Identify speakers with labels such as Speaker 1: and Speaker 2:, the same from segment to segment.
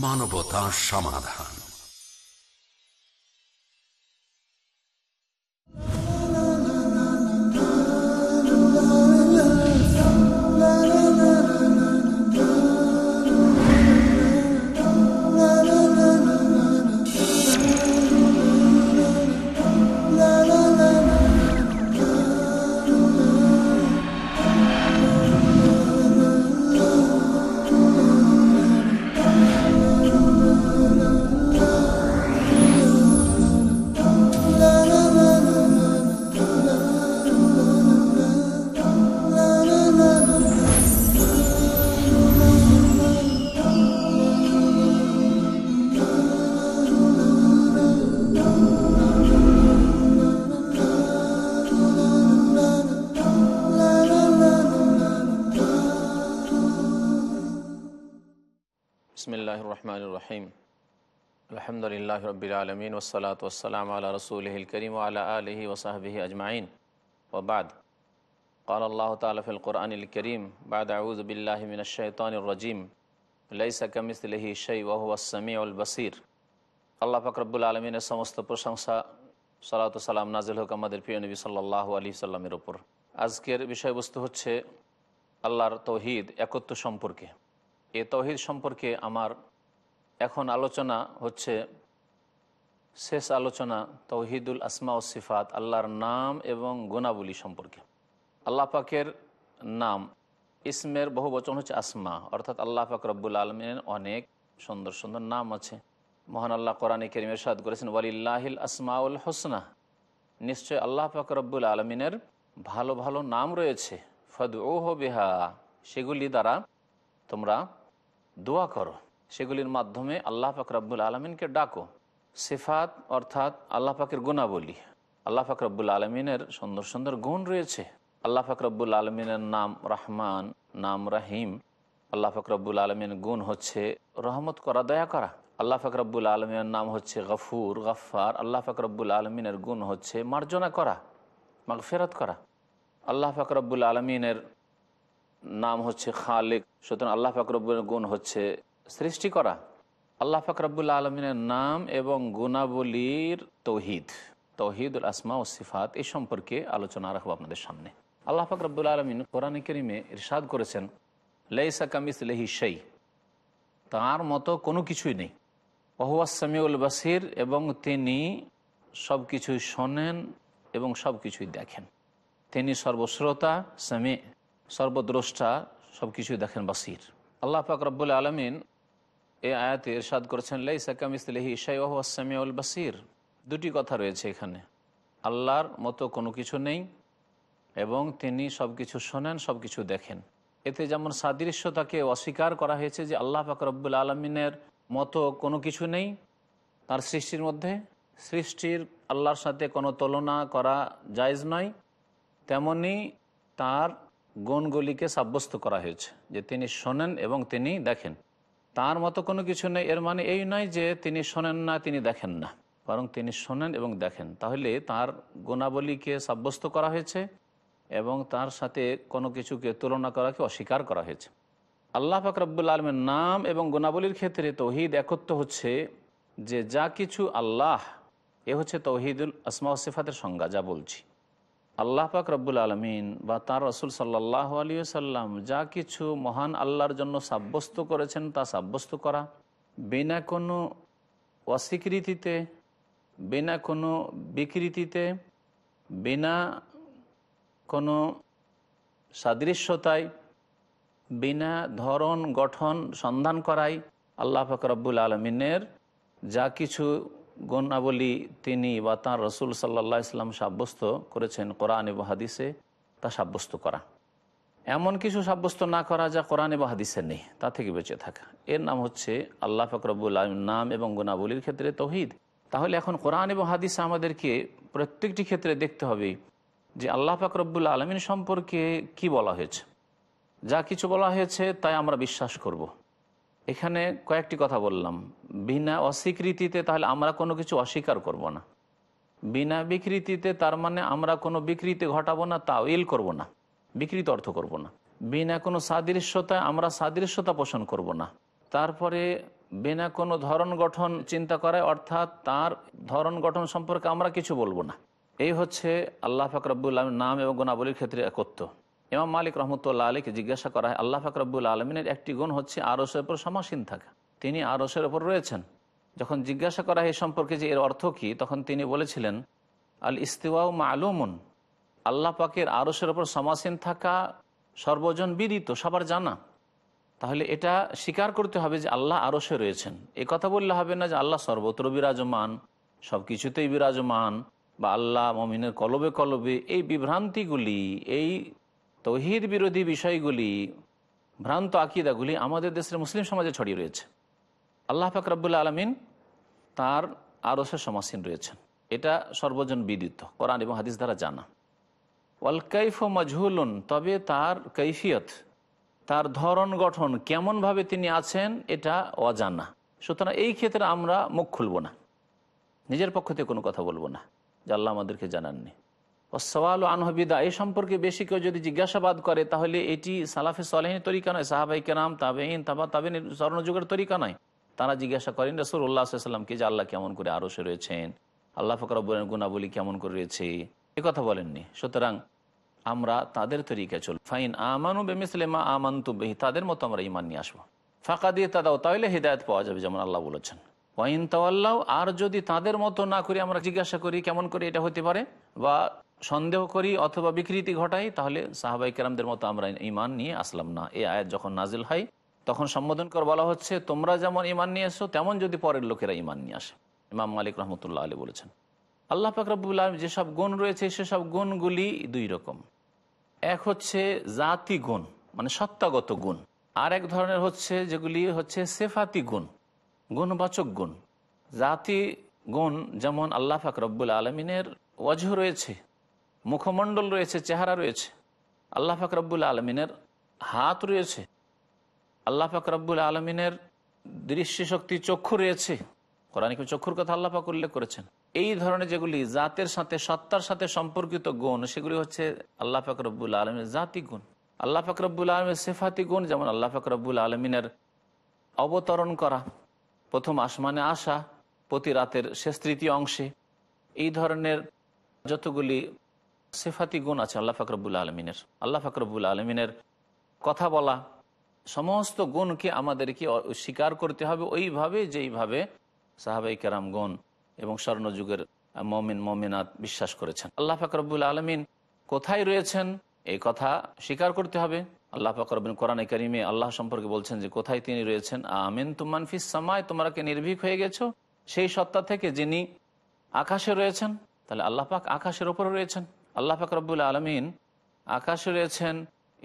Speaker 1: মানবতা সমাধান।
Speaker 2: বিসমিল্লাহ রহমান রহিম আলহামদুলিল্লাহ রবিল আলমিন ওসলাত ওসালাম আল্লাহ রসুলহিল করিম আল্লাহ আলহি ওসাহবিহি আজমাইন ওবাদ قال الله تعالى في القرآن الكريم بعد أعوذ بالله من الشيطان الرجيم ليس كمثله شيء وهو السميع البصير আল্লাহ ফাকরবুল আলমিনের সমস্ত প্রশংসা সালাত সালাম নাজিল হোক আমাদের প্রিয় নবী সাল্লাহ আলী সাল্লামের ওপর আজকের বিষয়বস্তু হচ্ছে আল্লাহর তৌহিদ একত্ব সম্পর্কে এ তহিদ সম্পর্কে আমার এখন আলোচনা হচ্ছে, শেষ আলোচনা তৌহিদুল আসমা ও সিফাত, আল্লাহর নাম এবং গুণাবলী সম্পর্কে। আল্লাহ পাকের নাম, ইসমের বহু বচন হচ্ছে আসমা, অর্থাৎ আল্লাহ পাক রব্বুল আলমিনের অনেক সুন্দর সুন্দর নাম আছে। মহান আল্লাহ কোরআন কেরিমের সাদ করেছেন, ওয়ালিল্লাহিল আসমাউল হোসনা। নিশ্চয় আল্লাহ পাক রব্বুল আলমিনের ভালো ভালো নাম রয়েছে। ফদ ও বেহা, সেগুলি দ্বারা তোমরা দোয়া করো। সেগুলির মাধ্যমে আল্লাহ পাক রব্বুল আলমিনকে ডাকো। সিফাত অর্থাৎ আল্লাহ পাকের গুণাবলী। আল্লাহ পাক রব্বুল আলমিনের সুন্দর সুন্দর গুণ রয়েছে। আল্লাহ ফাকরবুল আলমিনের নাম রহমান, নাম রাহিম। আল্লাহ ফাকরবুল আলমিনের গুণ হচ্ছে রহমত করা, দয়া করা। আল্লাহ ফাকরবুল আলমিনের নাম হচ্ছে গফুর গফার আল্লাহ ফাকরবুল আলমিনের গুণ হচ্ছে মার্জনা করা, মাগফেরত করা। আল্লাহ ফাকরবুল আলমিনের নাম হচ্ছে খালেক। সুতরাং আল্লাহ ফাকরবুলের গুণ হচ্ছে সৃষ্টি করা। আল্লাহ ফাকরবুল আলমিনের নাম এবং গুণাবলীর তৌহিদ। তৌহিদুল আসমা ও সিফাত এই সম্পর্কে আলোচনা রাখব আপনাদের সামনে। আল্লাহ ফাকরবুল আলমিন কোরআন করিমে ইরশাদ করেছেন, লেইসা কামিস লেহি সেই তাঁর মতো কোনো কিছুই নেই। ওহুয়াসামিউল বাসির এবং তিনি সব কিছুই শোনেন এবং সব কিছুই দেখেন। তিনি সর্বশ্রোতা, সামি। সর্বদ্রষ্টা সব কিছুই দেখেন বাসির। আল্লাহ পাক রব্বুল আলমিন এই আয়াতে ইরশাদ করেছেন, লেইসা কামিস লেহি সেই ওহুয়াসামিউল বাসির। দুটি কথা রয়েছে এখানে। আল্লাহর মতো কোনো কিছু নেই এবং তিনি সব কিছু শোনেন সব কিছু দেখেন। এতে যেমন সাদৃশ্যতাকে অস্বীকার করা হয়েছে যে আল্লাহ ফাকরবুল আলমিনের মতো কোনো কিছু নেই তার সৃষ্টির মধ্যে, সৃষ্টির আল্লাহর সাথে কোনো তুলনা করা জায়জ নয়। তেমনি তার গুণগুলিকে সাব্যস্ত করা হয়েছে, যে তিনি শোনেন এবং তিনি দেখেন। তার মতো কোনো কিছু নেই, এর মানে এই নয় যে তিনি শোনেন না, তিনি দেখেন না। বরং তিনি শোনেন এবং দেখেন। তাহলে তার গুণাবলীকে সাব্যস্ত করা হয়েছে এবং তার সাথে কোনো কিছুকে তুলনা করাকে অস্বীকার করা হয়েছে। আল্লাহ ফাকরাবুল আলমের নাম এবং গুণাবলীর ক্ষেত্রে তৌহিদ একত্র হচ্ছে যে যা কিছু আল্লাহ, এ হচ্ছে তৌহিদুল আসমা সিফাতের সংজ্ঞা, যা বলছি। আল্লাহ পাক রব্বুল আলমিন বা তার রসুল সাল্লাহ আলী সাল্লাম যা কিছু মহান আল্লাহর জন্য সাব্যস্ত করেছেন তা সাব্যস্ত করা। বিনা কোনো অস্বীকৃতিতে, বিনা কোনো বিকৃতিতে, বিনা কোনো সাদৃশ্যতায়, বিনা ধরন গঠন সন্ধান করাই আল্লাহ ফকরাবুল আলমিনের যা কিছু গুণাবলী তিনি বা তাঁর রসুল সাল্লা ইসলাম সাব্যস্ত করেছেন কোরআন এবং হাদিসে তা সাব্যস্ত করা। এমন কিছু সাব্যস্ত না করা যা কোরআন এবং হাদিসে নেই, তা থেকে বেঁচে থাকা। এর নাম হচ্ছে আল্লাহ ফকরবুল নাম এবং গুণাবলীর ক্ষেত্রে তহিদ। তাহলে এখন কোরআন এবং হাদিস আমাদেরকে প্রত্যেকটি ক্ষেত্রে দেখতে হবে যে আল্লাহ ফাকরবুল আলমিন সম্পর্কে কি বলা হয়েছে। যা কিছু বলা হয়েছে তাই আমরা বিশ্বাস করব। এখানে কয়েকটি কথা বললাম। বিনা অস্বীকৃতিতে তাহলে আমরা কোনো কিছু অস্বীকার করব না। বিনা বিকৃতিতে তার মানে আমরা কোনো বিকৃতি ঘটাবো না, তাওইল করব না, বিকৃত অর্থ করব না। বিনা কোনো সাদৃশ্যতায় আমরা সাদৃশ্যতা পোষণ করব না। তারপরে বিনা কোনো ধরন গঠন চিন্তা করায় অর্থাৎ তার ধরন গঠন সম্পর্কে আমরা কিছু বলব না। এই হচ্ছে আল্লাহ ফাকরাবুল নাম এবং গুণাবলীর ক্ষেত্রে একত্র ইমাম মালিক রহমতুল্লাহ আলীকে জিজ্ঞাসা করা হয়, আল্লাহ ফাকরাবুল আলমিনের একটি গুণ হচ্ছে আরসের ওপর সমাসীন থাকা। তিনি আরসের ওপর রয়েছেন। যখন জিজ্ঞাসা করা হয় সম্পর্কে যে এর অর্থ কী, তখন তিনি বলেছিলেন, আল ইস্তিওয়াউ মালুমুন। আল্লাহ পাকের আরসের ওপর সমাসীন থাকা সর্বজন বিদিত, সবার জানা। তাহলে এটা স্বীকার করতে হবে যে আল্লাহ আরসে রয়েছেন। এ কথা বললে হবে না যে আল্লাহ সর্বত্র বিরাজমান সব কিছুতেই বিরাজমান বা আল্লাহ মমিনের কলবে কলবে। এই বিভ্রান্তিগুলি, এই তৌহিদ বিরোধী বিষয়গুলি, ভ্রান্ত আকিদাগুলি আমাদের দেশের মুসলিম সমাজে ছড়িয়ে রয়েছে। আল্লাহ পাক রব্বুল্লা আলমিন তার আরসে সমাসীন রয়েছেন। এটা সর্বজন বিদিত, কোরআন এবং হাদিস দ্বারা জানা। ওয়াল কাইফ মজহুলুন, তবে তার কৈফিয়ত তার ধরন গঠন কেমনভাবে তিনি আছেন এটা অজানা। সুতরাং এই ক্ষেত্রে আমরা মুখ খুলব না। নিজের পক্ষ থেকে কোনো কথা বলব না। যে আল্লাহ আমাদেরকে জানাননি। সওয়াল আনহবিদা এই সম্পর্কে বেশি কেউ যদি জিজ্ঞাসাবাদ করে, তাহলে এটি সালাফে সালেহিনের তরিকা নয়, সাহাবাই কেরাম তাবেইন তাবা তাবেন স্বর্ণযুগের তরিকা নয়। তারা জিজ্ঞাসা করেন রসুল উল্লাহ সাল্লামকে যে আল্লাহ কেমন করে আরসে রয়েছেন? আল্লাহ ফকরাবের গুণাবলী কেমন করে রয়েছে? এ কথা বলেননি। সুতরাং আমরা তাদের তরিকায় চল ফাইন আমানু বেমিসলেমা আমান্তু বেহি, তাদের মতো আমরা ইমান নিয়ে আসব। ফাঁকা দিয়ে তা দাও তাহলে হৃদায়ত পাওয়া যাবে যেমন আল্লাহ বলেছেন। আর যদি তাদের মতো না করি আমরা জিজ্ঞাসা করি, কেমন করে এটা হতে পারে? বা সন্দেহ করি অথবা বিকৃতি ঘটাই, তাহলে সাহাবাই কেরামদের মতো আমরা ইমান নিয়ে আসলাম না। এই আয়াত যখন নাজিল হয়, তখন সম্বোধন করে বলা হচ্ছে, তোমরা যেমন ইমান নিয়ে এসো, তেমন যদি পরের লোকেরা ইমান নিয়ে আসে। ইমাম মালিক রহমতুল্লাহ আলী বলেছেন। আল্লাহ ফাকরাবুল আলম যেসব গুণ রয়েছে, সেসব গুণগুলি দুই রকম। এক হচ্ছে জাতি গুণ মানে সত্তাগত গুণ। আর এক ধরনের হচ্ছে, যেগুলি হচ্ছে সেফাতি গুণ, গুণবাচক গুণ। জাতি গুণ যেমন আল্লাহ ফাকরবুল আলমিনের ওয়াজহ রয়েছে মুখমণ্ডল রয়েছে, চেহারা রয়েছে। আল্লাহ ফাকরবুল আলমিনের হাত রয়েছে। আল্লাহ ফাকরবুল আলমিনের দৃষ্টিশক্তি, চক্ষু রয়েছে। কোরআনিক চক্ষুর কথা আল্লাহ পাক উল্লেখ করেছেন? এই ধরনের যেগুলি জাতের সাথে, সত্তার সাথে সম্পর্কিত গুণ, সেগুলি হচ্ছে আল্লাহ ফাকরবুল আলমের জাতি গুণ। আল্লাহ ফাকরবুল আলমের সেফাতি গুণ, যেমন আল্লাহ ফাকরবুল আলমিনের অবতরণ করা, প্রথম আসমানে আসা, প্রতি রাতের শেষ তৃতীয় অংশে। এই ধরনের যতগুলি সেফাতি গুণ আছে আল্লাহ ফাকরবুল আলমিনের। আল্লাহ ফাকরবুল আলমিনের কথা বলা, সমস্ত গুণকে আমাদেরকে স্বীকার করতে হবে ওইভাবে যেইভাবে সাহাবাই কেরামগণ এবং স্বর্ণযুগের মমিন, মমিনাত বিশ্বাস করেছেন। আল্লাহ ফাকরবুল আলমিন কোথায় রয়েছেন এই কথা স্বীকার করতে হবে। আল্লাহ ফাকরবিন কোরআন করিমে আল্লাহ সম্পর্কে বলছেন যে, কোথায় তিনি রয়েছেন? আমিন তুমান ফিস সামায় তোমরা কি নির্ভীক হয়ে গেছো? সেই সত্তা থেকে যিনি আকাশে রয়েছেন, তাহলে আল্লাহ পাক আকাশের ওপরে রয়েছেন। আল্লাহ ফাকরবুল আলমিন আকাশে রয়েছেন,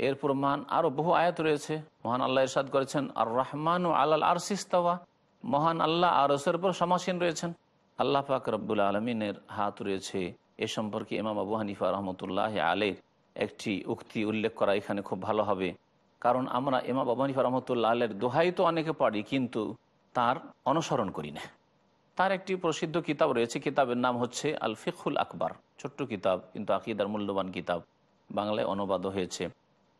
Speaker 2: এর প্রমাণ আরও বহু আয়াত রয়েছে। মহান আল্লাহ ইরশাদ করেছেন আর রহমান ও আল্লাহ আরসিস্তাওয়া মহান আল্লাহ আরসের উপর সমাসীন রয়েছেন। আল্লাহ পাক আলমিনের হাত রয়েছে, এ সম্পর্কে ইমাম আবু হানিফা রহমতুল্লাহ আলের একটি উক্তি উল্লেখ করা এখানে খুব ভালো হবে। কারণ আমরা ইমাম আবু হানিফা রহমতুল্লাহ আলের দোহাই তো অনেকে পারি কিন্তু তার অনুসরণ করি না। তার একটি প্রসিদ্ধ কিতাব রয়েছে, কিতাবের নাম হচ্ছে আল ফিকুল আকবর। ছোট্ট কিতাব, কিন্তু আকিদার মূল্যবান কিতাব, বাংলায় অনুবাদ হয়েছে।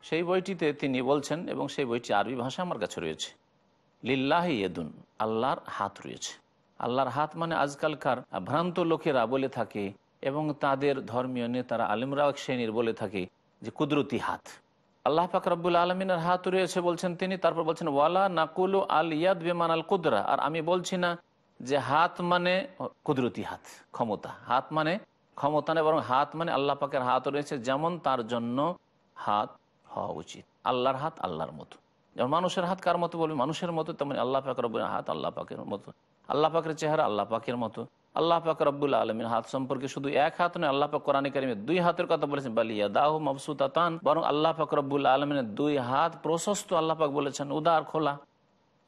Speaker 2: সেই বইটিতে তিনি বলছেন, এবং সেই বইটি আরবি ভাষা আমার কাছে রয়েছে, লিল্লাহ ইয়েদুন, আল্লাহর হাত রয়েছে। আল্লাহর হাত মানে আজকালকার ভ্রান্ত লোকেরা বলে থাকে, এবং তাদের ধর্মীয় নেতারা আলিমরা শ্রেণির বলে থাকে, যে কুদরতি হাত। আল্লাহ ফাকরাবুল আলমিনের হাত রয়েছে বলছেন তিনি, তারপর বলছেন, ওয়ালা নাকুলু আল ইয়াদ বেমান আল কুদরা আর আমি বলছি না যে হাত মানে কুদরতি হাত, ক্ষমতা। হাত মানে ক্ষমতা নেই বরং হাত মানে আল্লাহ পাকের হাত রয়েছে যেমন তার জন্য হাত হওয়া উচিত। আল্লাহর হাত আল্লাহর মতো। যেমন মানুষের হাত কার মতো বলবে? মানুষের মতো, তেমন আল্লাহ পাক রব্বুল হাত আল্লাহ পাকের মতো। আল্লাহ পাকের চেহারা আল্লাহ পাকের মতো। আল্লাহ পাক রব্বুল আলমীর হাত সম্পর্কে শুধু এক হাত নয়, আল্লাহ পাক কোরআন কারিমে দুই হাতের কথা বলেছেন বালিয়া দাহ মবসুতান বরং আল্লাহ পাক রব্বুল আলমিনের দুই হাত প্রশস্ত আল্লাহ পাক বলেছেন, উদার, খোলা।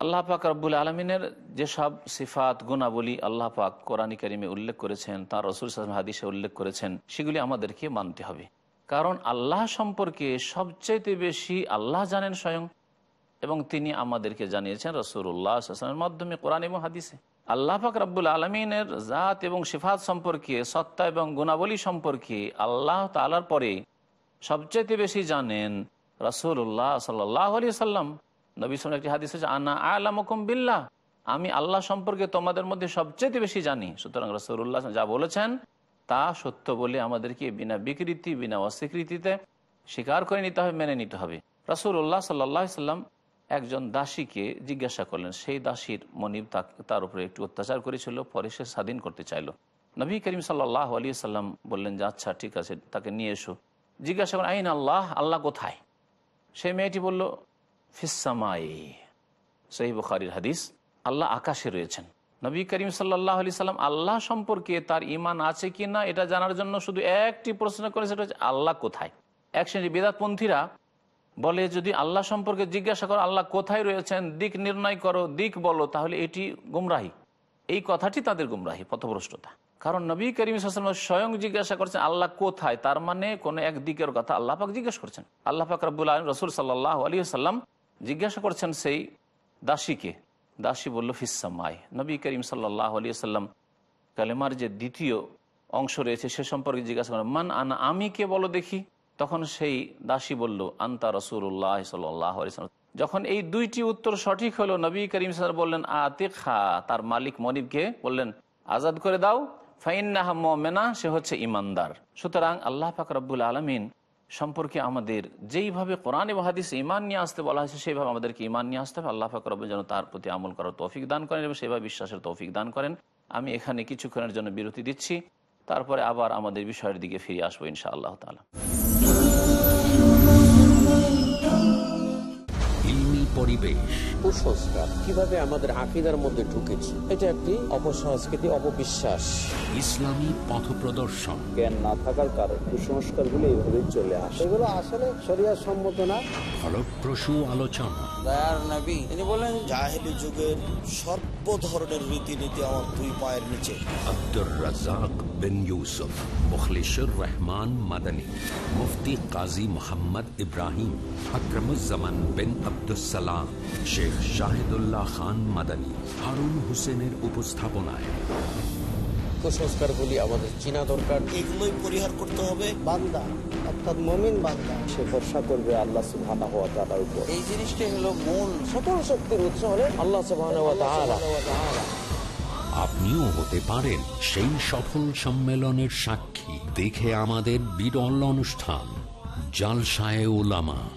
Speaker 2: আল্লাহ পাক রব্বুল আলমিনের যেসব সিফাত, গুণাবলী আল্লাহ পাক কোরআন কারিমে উল্লেখ করেছেন, তার রসুল সালাম হাদিসে উল্লেখ করেছেন, সেগুলি আমাদেরকে মানতে হবে। কারণ আল্লাহ সম্পর্কে সবচাইতে বেশি আল্লাহ জানেন স্বয়ং, এবং তিনি আমাদেরকে জানিয়েছেন রসুল্লাহামের মাধ্যমে কোরআন এবং হাদিসে। আল্লাহ পাক রব্বুল আলমিনের জাত এবং সিফাত সম্পর্কে, সত্তা এবং গুণাবলী সম্পর্কে আল্লাহ তালার পরে সবচাইতে বেশি জানেন রসুল্লাহ সাল্লাহ আলি সাল্লাম নবী সালামের একটি হাদিস হচ্ছে আনা আলামকুম বিল্লাহ। আমি আল্লাহ সম্পর্কে তোমাদের মধ্যে সবচেয়ে বেশি জানি। সুতরাং রসুল্লাহ যা বলেছেন তা সত্য বলে আমাদেরকে বিনা বিকৃতি, বিনা অস্বীকৃতিতে স্বীকার করে নিতে হবে, মেনে নিতে হবে। রসুল্লাহ সাল্লাহ সাল্লাম একজন দাসীকে জিজ্ঞাসা করলেন, সেই দাসীর মনিব তার উপরে একটু অত্যাচার করেছিল, পরে সে স্বাধীন করতে চাইলো। নবী করিম সাল্লাহ আলী সাল্লাম বললেন, যে আচ্ছা ঠিক আছে, তাকে নিয়ে এসো। জিজ্ঞাসা করেন আইন আল্লাহ? আল্লাহ কোথায়? সেই মেয়েটি বলল ফিসামাই সহি বুখারির হাদিস, আল্লাহ আকাশে রয়েছেন। নবী করিম সাল্লাহ আলি সাল্লাম আল্লাহ সম্পর্কে তার ইমান আছে কি না, এটা জানার জন্য শুধু একটি প্রশ্ন করে সেটা হচ্ছে আল্লাহ কোথায়? এক শ্রেণি বেদাতপন্থীরা বলে, যদি আল্লাহ সম্পর্কে জিজ্ঞাসা করো, আল্লাহ কোথায় রয়েছেন, দিক নির্ণয় করো, দিক বলো, তাহলে এটি গুমরাহি। এই কথাটি তাদের গুমরাহি, পথভ্রষ্টতা। কারণ নবী করিম সাল্লাম স্বয়ং জিজ্ঞাসা করছেন, আল্লাহ কোথায়? তার মানে কোনো এক দিকের কথা আল্লাহ পাক জিজ্ঞাসা করছেন। আল্লাহ পাক রব্বুল আলম রসুল সাল্লাহ আলী সাল্লাম জিজ্ঞাসা করছেন সেই দাসীকে। দাসী বলল ফিসামায় নবী করিম সাল্লাহ আলী সাল্লাম কালেমার যে দ্বিতীয় অংশ রয়েছে, সে সম্পর্কে জিজ্ঞাসা করেন, মান আনা, আমি কে বলো দেখি? তখন সেই দাসী বলল, আন্তা রসুল্লাহ সাল্লাহ সাল্লাম যখন এই দুইটি উত্তর সঠিক হলো, নবী করিম সাল বললেন আতিক খা তার মালিক মনিবকে বললেন, আজাদ করে দাও। ফাইন্নাহা মেনা সে হচ্ছে ইমানদার। সুতরাং আল্লাহ পাক রব্বুল আলমিন সম্পর্কে আমাদের যেইভাবে কোরআন এবং হাদিস ইমান নিয়ে আসতে বলা হয়েছে, সেইভাবে আমাদেরকে ইমান নিয়ে আসতে হবে। আল্লাহ ফাকর যেন তার প্রতি আমল করার তৌফিক দান করেন এবং সেভাবে বিশ্বাসের তৌফিক দান করেন। আমি এখানে কিছুক্ষণের জন্য বিরতি দিচ্ছি। তারপরে আবার আমাদের বিষয়ের দিকে ফিরে আসব ইনশা আল্লাহ তালা
Speaker 1: পরিবেশ।
Speaker 3: কুসংস্কার কীভাবে আমাদের আকিদার মধ্যে ঢুকেছে এটা একটি অপসংস্কৃতি অপবিশ্বাস।
Speaker 1: ইসলামী পথ প্রদর্শন।
Speaker 4: জ্ঞান না থাকার কারণে কুসংস্কারগুলো এইভাবেই চলে আসে। এগুলো আসলে শরিয়া সম্মত না।
Speaker 1: ফলপ্রসূ আলোচনা।
Speaker 5: দয়ার নবী তিনি বলেন
Speaker 6: জাহেলি যুগের সর্ব ধরনের রীতিনীতি আমার দুই পায়ের নিচে।
Speaker 1: আব্দুর রাজাক বিন ইউসুফ মুখলিসুর রহমান মাদানী মুফতি কাজী মোহাম্মদ ইব্রাহিম আকরমুজ্জামান বিন আব্দুসালাম শেখ শাহিদুল্লাহ খান মাদানী হারুন হোসেনের উপস্থাপনায়।
Speaker 3: কুসংস্কারগুলি আমাদের চিনা দরকার।
Speaker 6: এগুলোই পরিহার করতে হবে।
Speaker 4: বান্দা অর্থাৎ মমিন বান্দা। সে ভরসা করবে আল্লাহ সুবহানাহু ওয়া তাআলার উপর।
Speaker 5: এই জিনিসটাই হলো মূল।
Speaker 3: সকল শক্তির উৎস হলেন আল্লাহ সুবহানাহু ওয়া তাআলা।
Speaker 1: আপনিও হতে পারেন সেই সফল সম্মেলনের সাক্ষী। দেখে আমাদের বিরল অনুষ্ঠান জালসায় ওলামা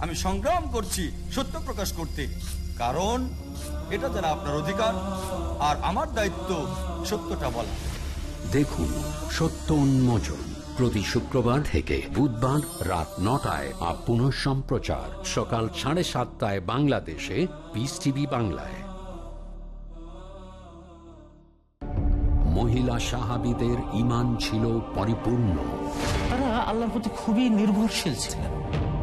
Speaker 7: আমি সংগ্রাম করছি সত্য প্রকাশ করতে। কারণ এটা যারা আপনার অধিকার আর আমার দায়িত্ব সত্যটা বলা।
Speaker 1: দেখুন সত্য উন্মোচন প্রতি শুক্রবার থেকে বুধবার রাত নটায় বা পুনঃ সম্প্রচার সকাল সাড়ে সাতটায় বাংলাদেশে পিস টিভি বাংলায়। মহিলা সাহাবিদের ইমান ছিল পরিপূর্ণ।
Speaker 8: তারা আল্লাহর প্রতি খুবই নির্ভরশীল ছিলেন।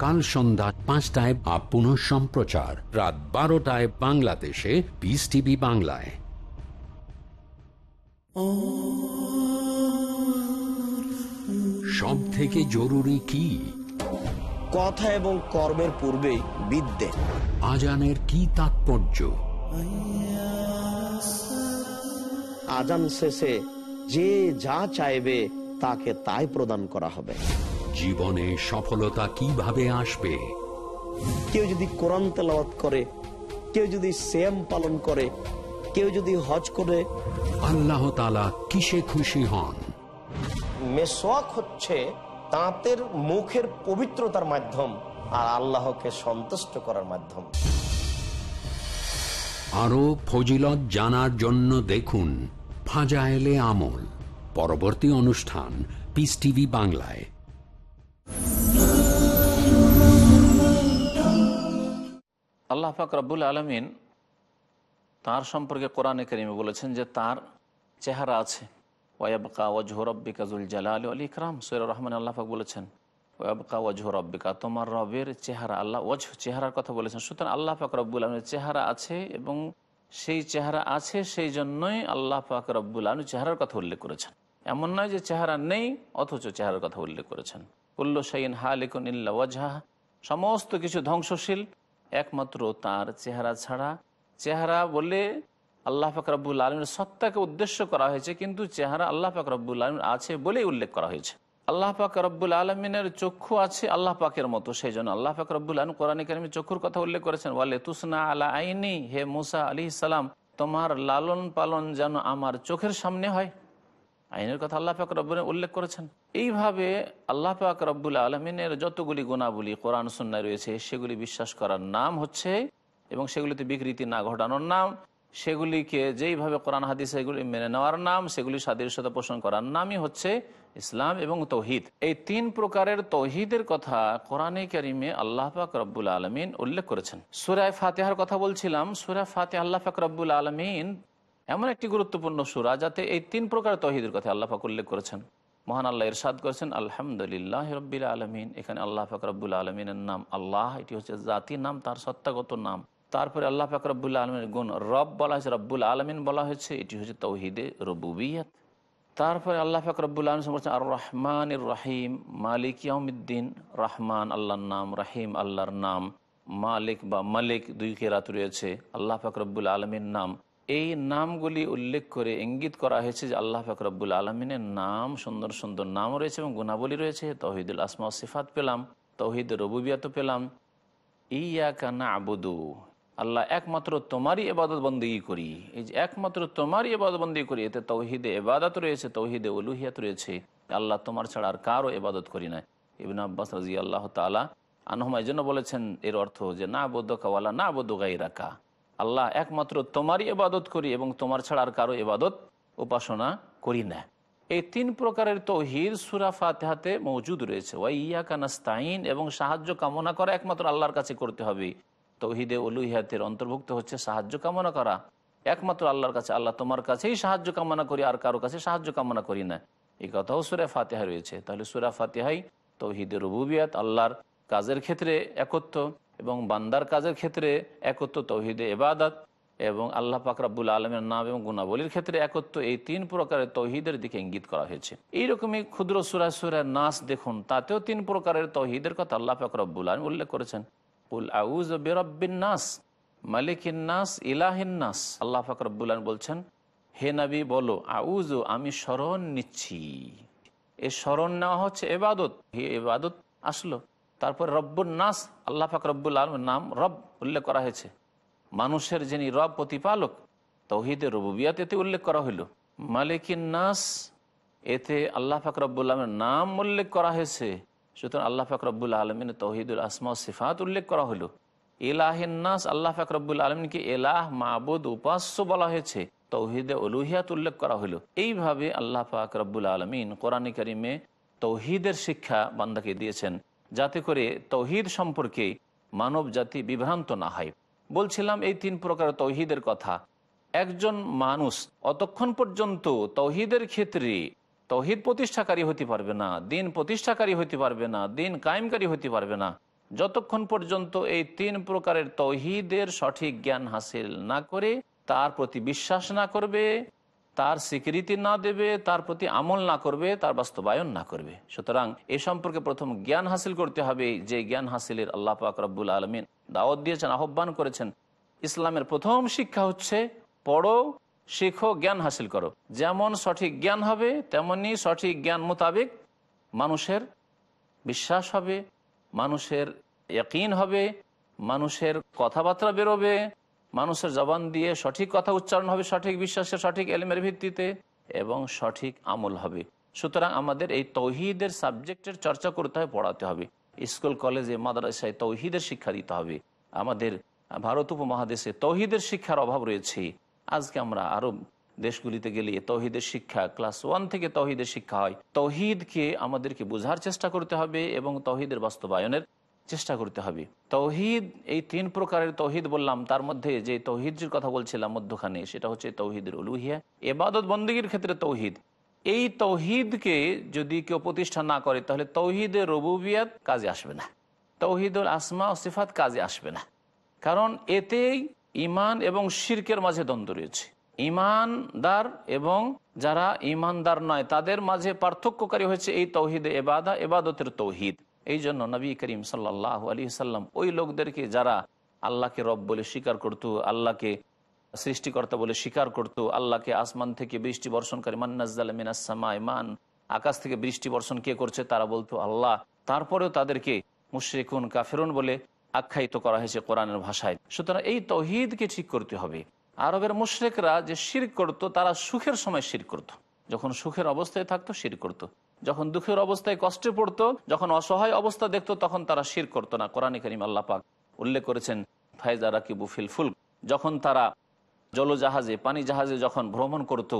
Speaker 1: কাল সন্ধ্যা পাঁচটায় বা পুনঃ সম্প্রচার। রাত বারোটায় বাংলাদেশে পিস টিভি বাংলায়। সব থেকে জরুরি কি?
Speaker 6: কথা এবং কর্মের পূর্বেই বিদ্যে।
Speaker 1: আজানের কি তাৎপর্য?
Speaker 4: আজান শেষে যে যা চাইবে তাকে তাই প্রদান করা হবে।
Speaker 1: জীবনে সফলতা কীভাবে আসবে?
Speaker 4: কেউ যদি কোরআন তেলাওয়াত করে কেউ যদি শ্যাম পালন করে কেউ যদি হজ করে
Speaker 1: আল্লাহ তালা কিসে খুশি হন?
Speaker 9: মেসোয়াক হচ্ছে দাঁতের মুখের পবিত্রতার মাধ্যম আর আল্লাহকে সন্তুষ্ট করার মাধ্যম।
Speaker 1: আরও ফজিলত জানার জন্য দেখুন ফাজায়েলে আমল পরবর্তী অনুষ্ঠান পিস টিভি বাংলায়।
Speaker 2: আল্লাহ পাক রব্বুল আলমিন তার সম্পর্কে কোরআনে করিমে বলেছেন যে তার চেহারা আছে। ওয়াবকা ওয়াজহ রব্বিকা জুল জালাল আলী ইকরাম। সৈর রহমান আল্লাহ পাক বলেছেন ওয়াবকা ওয়াজহ রব্বিকা, তোমার রবের চেহারা, আল্লাহ ওয়াজ চেহারার কথা বলেছেন। সুতরাং আল্লাহ পাক রব্বুল আলমের চেহারা আছে এবং সেই চেহারা আছে সেই জন্যই আল্লাহ পাক রব্বুল আলম চেহারার কথা উল্লেখ করেছেন। এমন নয় যে চেহারা নেই, অথচ চেহারার কথা উল্লেখ করেছেন। কুল্লু সাইন হালিকুন ইল্লা ওয়াজহা সমস্ত কিছু ধ্বংসশীল একমাত্র তার চেহারা ছাড়া। চেহারা বলে আল্লাহ ফাকরাবুল আলমের সত্তাকে উদ্দেশ্য করা হয়েছে, কিন্তু চেহারা আল্লাহ ফাকরাবুল আলম আছে বলেই উল্লেখ করা হয়েছে। আল্লাহ পাক রব্বুল আলমিনের চক্ষু আছে আল্লাহ পাকের মতো সেই জন্য আল্লাহ পাক রব্বুল আলম কোরআন কারিমের চক্ষুর কথা উল্লেখ করেছেন বলে তুসনা আলা আইনি, হে মুসা আলি সালাম, তোমার লালন পালন যেন আমার চোখের সামনে হয়। আইনের কথা আল্লাহ পাক রব্বুল উল্লেখ করেছেন। এইভাবে আল্লাহ পাক রব্বুল আলমিনের যতগুলি গুণাবলী কোরআন সুন্নায় রয়েছে, সেগুলি বিশ্বাস করার নাম হচ্ছে এবং সেগুলিতে বিকৃতি না ঘটানোর নাম, সেগুলিকে যেইভাবে কোরআন, হাদিস এগুলি মেনে নেওয়ার নাম, সেগুলি সাদৃশ্যতা পোষণ করার নামই হচ্ছে ইসলাম এবং তৌহিদ। এই তিন প্রকারের তৌহিদের কথা কোরআনে কারিমে আল্লাহ পাক রব্বুল আলমিন উল্লেখ করেছেন। সুরায় ফাতেহার কথা বলছিলাম। সুরায় ফাতে আল্লাহ পাক রব্বুল আলমিন এমন একটি গুরুত্বপূর্ণ সুরা যাতে এই তিন প্রকার তহিদের কথা আল্লাহ পাক উল্লেখ করেছেন। মহান আল্লাহ ইরশাদ করেছেন, আলহামদুলিল্লাহ রব্বিল আলমিন এখানে আল্লাহ পাক আলমিনের নাম, আল্লাহ এটি হচ্ছে জাতি নাম, তার সত্তাগত নাম। তারপরে আল্লাহ পাক রব্বুল আলমের গুণ, রব বলা হয়েছে, রব্বুল আলমিন বলা হয়েছে, এটি হচ্ছে তৌহিদে রবুবিয়াত। তারপরে আল্লাহ পাক রব্বুল আলম বলছেন আর রহমান রাহিম মালিক ইয়ামুদ্দিন রহমান আল্লাহর নাম, রাহিম আল্লাহর নাম, মালিক বা মালিক দুই কেরাত রয়েছে। আল্লাহ পাক রব্বুল আলমীর নাম এই নামগুলি উল্লেখ করে ইঙ্গিত করা হয়েছে যে আল্লাহ ফাকরবুল আলমিনের নাম সুন্দর সুন্দর নাম রয়েছে এবং গুণাবলী রয়েছে। তহিদুল আসমা সিফাত পেলাম তহিদ রবুবিয়াত পেলাম। ইয়া কানা আবুদু আল্লাহ একমাত্র তোমারই এবাদত বন্দী করি। এই যে একমাত্র তোমারই এবাদত বন্দী করি, এতে তৌহিদে এবাদত রয়েছে, তৌহিদে উলুহিয়াত রয়েছে। আল্লাহ তোমার ছাড়া আর কারও এবাদত করি না। ইবিন আব্বাস রাজি আল্লাহ তালা আনহমা এই জন্য বলেছেন, এর অর্থ যে না বৌদ্ধ কাওয়ালা না বৌদ্ধ গাই আল্লাহ একমাত্র তোমারই এবাদত করি এবং তোমার ছাড়া আর কারও এবাদত উপাসনা করি না। এই তিন প্রকারের তৌহিদ সুরা ফাতেহাতে মজুদ রয়েছে। ওয়াই ইয়া কানাস্তাইন এবং সাহায্য কামনা করা একমাত্র আল্লাহর কাছে করতে হবে। তৌহিদে উলুহিয়াতের অন্তর্ভুক্ত হচ্ছে সাহায্য কামনা করা। একমাত্র আল্লাহর কাছে, আল্লাহ তোমার কাছেই সাহায্য কামনা করি, আর কারও কাছে সাহায্য কামনা করি না। এই কথাও সুরা ফাতেহা রয়েছে। তাহলে সুরা ফাতেহাই তৌহিদে রুবুবিয়াত, আল্লাহর কাজের ক্ষেত্রে একত্র এবং বান্দার কাজের ক্ষেত্রে একত্র তৌহিদে এবাদত এবং আল্লাহ পাকরাবুল আলমের নাম এবং গুণাবলীর ক্ষেত্রে একত্র এই তিন প্রকারের তৌহিদের দিকে ইঙ্গিত করা হয়েছে। এইরকমই ক্ষুদ্র সুরা সুরা নাস দেখুন, তাতেও তিন প্রকারের তৌহিদের কথা আল্লাহ পাকরাবুল আলম উল্লেখ করেছেন। উল আউজ বেরব্বিন নাস, মালিকিন নাস, ইলাহিন নাস। আল্লাহ ফাকরাবুল আলম বলছেন, হে নবী বলো আউজ আমি স্মরণ নিচ্ছি। এ স্মরণ নেওয়া হচ্ছে এবাদত হে এবাদত আসলো। তারপর রব্বুল নাস, আল্লাহ পাক রব্বুল আলমের নাম রব উল্লেখ করা হয়েছে। মানুষের যিনি রব প্রতিপালক, তৌহিদে রবুবিয়াত এতে উল্লেখ করা হইল। মালিকিন নাস, এতে আল্লাহ পাক রব্বুল আলমের নাম উল্লেখ করা হয়েছে। সুতরাং আল্লাহ পাক রব্বুল আলমিনের তৌহিদুল আসমা সিফাত উল্লেখ করা হলো এলাহিন নাস, আল্লাহ পাক রব্বুল আলমিনকে এলাহ, মাবুদ, উপাস্য বলা হয়েছে। তৌহিদে অলুহিয়াত উল্লেখ করা হলো এইভাবে আল্লাহ পাক রব্বুল আলমিন কোরআন করিমে তৌহিদের শিক্ষা বান্দাকে দিয়েছেন। যাতে করে তৌহিদ সম্পর্কে মানব জাতি বিভ্রান্ত না হয়। বলছিলাম এই তিন প্রকার তৌহিদের কথা। একজন মানুষ অতক্ষণ পর্যন্ত তৌহিদের ক্ষেত্রে তৌহিদ প্রতিষ্ঠাকারী হতে পারবে না, দিন প্রতিষ্ঠাকারী হতে পারবে না, দিন কায়েমকারী হতে পারবে না। যতক্ষণ পর্যন্ত এই তিন প্রকারের তৌহিদের সঠিক জ্ঞান হাসিল না করে, তার প্রতি বিশ্বাস না করবে তার স্বীকৃতি না দেবে, তার প্রতি আমল না করবে, তার বাস্তবায়ন না করবে। সুতরাং এ সম্পর্কে প্রথম জ্ঞান হাসিল করতে হবে, যে জ্ঞান হাসিলের আল্লাহ পাক রব্বুল আলমিন দাওয়াত দিয়েছেন, আহ্বান করেছেন। ইসলামের প্রথম শিক্ষা হচ্ছে, পড়ো, শিখো, জ্ঞান হাসিল করো। যেমন সঠিক জ্ঞান হবে, তেমনি সঠিক জ্ঞান মোতাবেক মানুষের বিশ্বাস হবে, মানুষের ইয়কিন হবে, মানুষের কথাবার্তা বেরোবে মানুষের জবান দিয়ে সঠিক কথা উচ্চারণ হবে, সঠিক বিশ্বাসের সঠিক এলমের ভিত্তিতে এবং সঠিক আমল হবে। সুতরাং আমাদের এই তৌহিদের সাবজেক্টের চর্চা করতে হবে, পড়াতে হবে। স্কুল, কলেজে, মাদ্রাসায় তৌহিদের শিক্ষা দিতে হবে। আমাদের ভারত উপমহাদেশে তৌহিদের শিক্ষার অভাব রয়েছে। আজকে আমরা আরব দেশগুলিতে গেলে তৌহিদের শিক্ষা, ক্লাস ওয়ান থেকে তৌহিদের শিক্ষা হয়। তৌহিদকে আমাদেরকে বোঝার চেষ্টা করতে হবে এবং তৌহিদের বাস্তবায়নের চেষ্টা করতে হবে। তৌহিদ, এই তিন প্রকারের তৌহিদ বললাম, তার মধ্যে যে তৌহিদের কথা বলছিলাম মধ্যখানে, সেটা হচ্ছে তৌহিদের উলুহিয়া। এবাদত বন্দীগীর ক্ষেত্রে তৌহিদ। এই তৌহিদকে যদি কেউ প্রতিষ্ঠা না করে, তাহলে তৌহিদের রবুবিয়াত কাজে আসবে না। তৌহিদুল আসমা ও সিফাত কাজে আসবে না। কারণ এতেই ইমান এবং শির্কের মাঝে দ্বন্দ্ব রয়েছে। ইমানদার এবং যারা ইমানদার নয়, তাদের মাঝে পার্থক্যকারী হয়েছে এই তৌহিদে এবাদা, এবাদতের তৌহিদ। এই জন্য নবী করিম সাল্লাহ আলী সাল্লাম ওই লোকদেরকে যারা আল্লাহকে রব বলে স্বীকার করত, আল্লাহকে সৃষ্টিকর্তা বলে স্বীকার করত, আল্লাহকে আসমান থেকে বৃষ্টি বর্ষণকারী মান্নাজ্জাল মিনাসমা ইমান আকাশ থেকে বৃষ্টি বর্ষণ কে করছে তারা বলতো আল্লাহ তারপরেও তাদেরকে মুশ্রিকুন, কাফেরুন বলে আখ্যায়িত করা হয়েছে কোরআনের ভাষায় সুতরাং এই তহিদকে ঠিক করতে হবে আরবের মুশ্রেকরা যে শির করত, তারা সুখের সময় শির করত। যখন সুখের অবস্থায় থাকতো, শির করত। যখন দুঃখের অবস্থায় কষ্টে পড়তো, যখন অসহায় অবস্থা দেখতো, তখন তারা শির করতো না। কোরআন করিম আল্লাহ পাক উল্লেখ করেছেন ফাইজা রাকিবু ফিল ফুল যখন তারা জলজাহাজে, পানি জাহাজে যখন ভ্রমণ করত,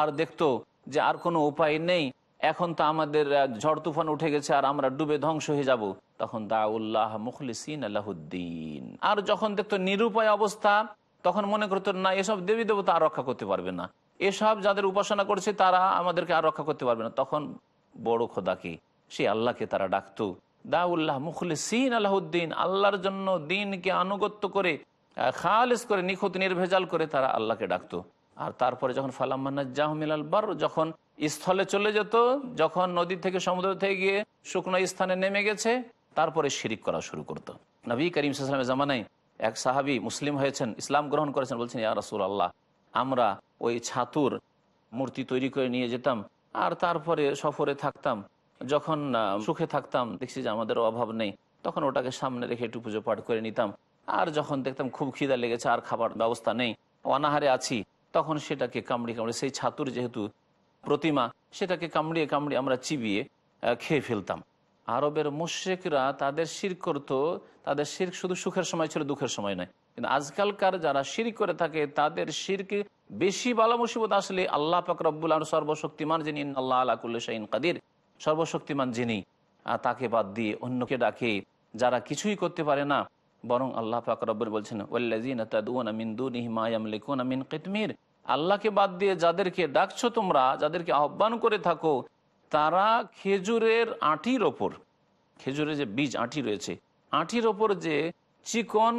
Speaker 2: আর দেখতো যে আর কোনো উপায় নেই, এখন তো আমাদের ঝড় তুফান উঠে গেছে, আর আমরা ডুবে ধ্বংস হয়ে যাব, তখন দাউল্লাহ মুখলিসিন আল্লাহুদ্দিন আর যখন দেখতো নিরুপায় অবস্থা, তখন মনে করতো, না, এসব দেবী দেবতা আর রক্ষা করতে পারবে না। এসব যাদের উপাসনা করছে, তারা আমাদেরকে আর রক্ষা করতে পারবে না। তখন বড় খোদাকে সে আল্লাহকে তারা ডাকত। দাউল্লাহ মুখলিসিন আল্লাহুদ্দিন আল্লাহর জন্য দিনকে আনুগত্য করে খালেস করে, নিখুঁত, নির্ভেজাল করে তারা আল্লাহকে ডাকতো। আর তারপরে যখন ফালাম্মান্নাজাহমিলাল বার যখন স্থলে চলে যেত, যখন নদী থেকে সমুদ্র থেকে গিয়ে শুকনো স্থানে নেমে গেছে, তারপরে শিরিক করা শুরু করতো। নবী করিম সাল্লামের জামানায় এক সাহাবি মুসলিম হয়েছেন, ইসলাম গ্রহণ করেছেন, বলছেন, ইয়া রসুল আল্লাহ আমরা ওই ছাতুর মূর্তি তৈরি করে নিয়ে যেতাম আর তারপরে সফরে থাকতাম। যখন সুখে থাকতাম, দেখছি যে আমাদের অভাব নেই, তখন ওটাকে সামনে রেখে একটু পুজো পাঠ করে নিতাম। আর যখন দেখতাম খুব খিদা লেগেছে, আর খাবার ব্যবস্থা নেই, অনাহারে আছি, তখন সেটাকে কামড়ি কামড়ে সেই ছাতুর যেহেতু প্রতিমা, সেটাকে কামড়িয়ে কামড়িয়ে আমরা চিবিয়ে খেয়ে ফেলতাম। আরবের মুশ্রিকরা তাদের শির করত, তাদের শির শুধু সুখের সময় ছিল, দুঃখের সময় নয়। কিন্তু আজকালকার যারা শির করে থাকে, তাদের শিরকে বেশি বালা মুসিবত আসলে আল্লাহ পাক রব্বুল সর্বশক্তিমান যিনি আল্লাহ আলাকুল্লা শাহিন কাদির। সর্বশক্তিমান যিনি তাকে বাদ দিয়ে অন্যকে ডাকে, যারা কিছুই করতে পারে না, বরং আল্লাহ পাক রব্বুল বলছেন মিন কিতমির। আল্লাহকে বাদ দিয়ে যাদেরকে ডাকছো তোমরা, যাদেরকে আহ্বান করে থাকো, তারা খেজুরের আঁটির ওপর, খেজুরের যে বীজ, আঁটি রয়েছে, আঁটির ওপর যে চিকন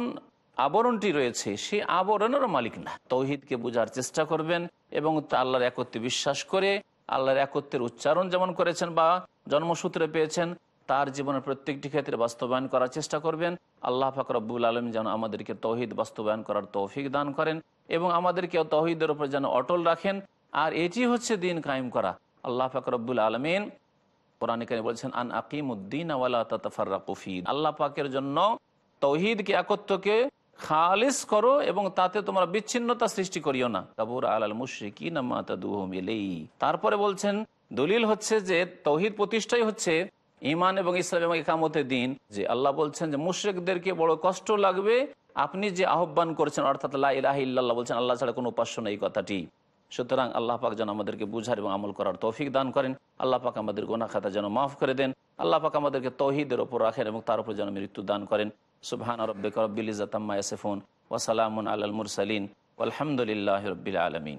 Speaker 2: আবরণটি রয়েছে, সেই আবরণেরও মালিক না। তৌহিদকে বোঝার চেষ্টা করবেন এবং তা আল্লাহর একত্রে বিশ্বাস করে, আল্লাহর একত্রের উচ্চারণ যেমন করেছেন বা জন্মসূত্রে পেয়েছেন, তার জীবনের প্রত্যেকটি ক্ষেত্রে বাস্তবায়ন করার চেষ্টা করবেন। আল্লাহ ফাকরবুল আলম যেন আমাদেরকে তৌহিদ বাস্তবায়ন করার তৌফিক দান করেন এবং আমাদেরকে তৌহিদের উপর যেন অটল রাখেন। আর এটি হচ্ছে দিন কায়েম করা। আল্লাহ ফাকরবুল আলমিন কোরআনিকানি বলছেন, আন আকিম উদ্দিন আফিদ আল্লাহ পাকের জন্য তৌহিদকে, একত্রকে খালিস করো এবং তাতে তোমরা বিচ্ছিন্নতা সৃষ্টি করিও না। কাবুর আল মুশ্রিকি তারপরে বলছেন, দলিল হচ্ছে যে তৌহিদ প্রতিষ্ঠাই হচ্ছে ইমান এবং ইসলাম এবং একামতের দিন। যে আল্লাহ বলছেন যে মুশ্রিকদেরকে বড় কষ্ট লাগবে। আপনি যে আহ্বান করছেন, অর্থাৎ লাহ ইল্লাহ বলছেন, আল্লাহ ছাড়া কোনো উপাস্য নেই কথাটি। সুতরাং আল্লাহ পাক যেন আমাদেরকে বুঝার এবং আমল করার তৌফিক দান করেন। আল্লাহ পাক আমাদের গোনা খাতা যেন মাফ করে দেন। আল্লাহ পাক আমাদেরকে তহিদের ওপর রাখেন এবং তার উপর যেন মৃত্যু দান করেন। সুবহান রব্বিক রব্বিল ইজাতাম্মা ইয়াসিফুন ওয়া সালামুন আলাল মুরসালিন আলহামদুলিল্লাহি রাব্বিল আলামিন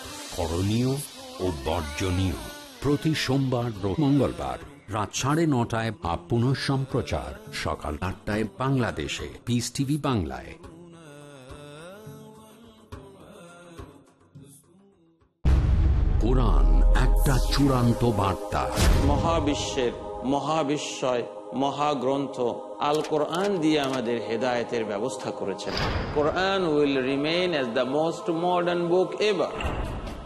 Speaker 1: করণীয় ও বর্জনীয়। প্রতি সোমবার মঙ্গলবার রাত সাড়ে নটায় বা পুনঃ সম্প্রচার। সকাল আটটায় বাংলাদেশে। পিস টিভি বাংলায়। কোরআন একটা চূড়ান্ত বার্তা।
Speaker 5: মহাবিশ্বের, মহাবিশ্বয়, মহাগ্রন্থ আল কোরআন দিয়ে আমাদের হেদায়েতের ব্যবস্থা করেছেন। Quran will remain as the most modern book ever.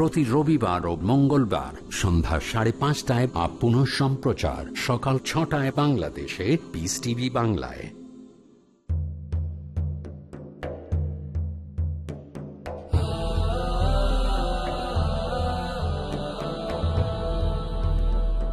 Speaker 1: প্রতি রবিবার ও মঙ্গলবার সন্ধ্যা সাড়ে পাঁচটায় বা পুনঃ সম্প্রচার সকাল ছটায় বাংলাদেশে পিস টিভি বাংলায়।